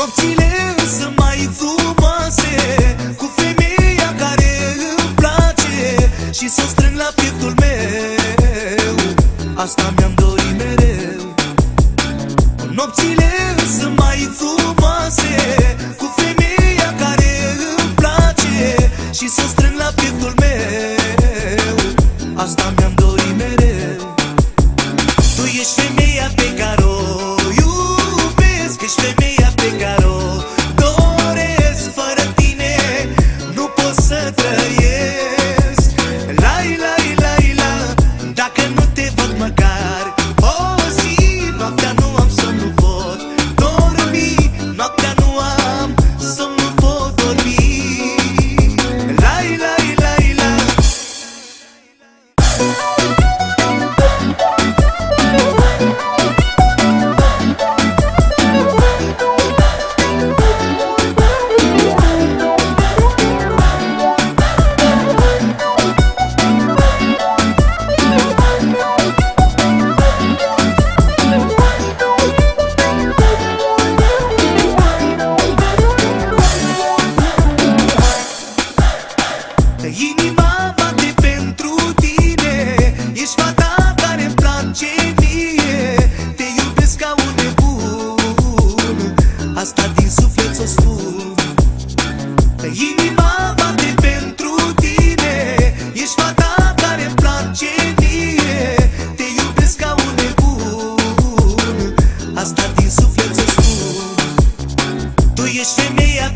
Nopțile sunt mai frumoase Cu femeia care îmi place Și să o strâng la pieptul meu. Asta mi-am dorit mereu. Nopțile sunt mai frumoase Cu femeia care îmi place Și să o strâng la pieptul meu. Asta mi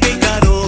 hein, garoto?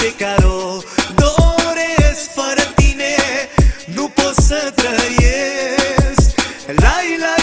pe care o doresc Fără tine nu pot să trăiesc. Lai, lai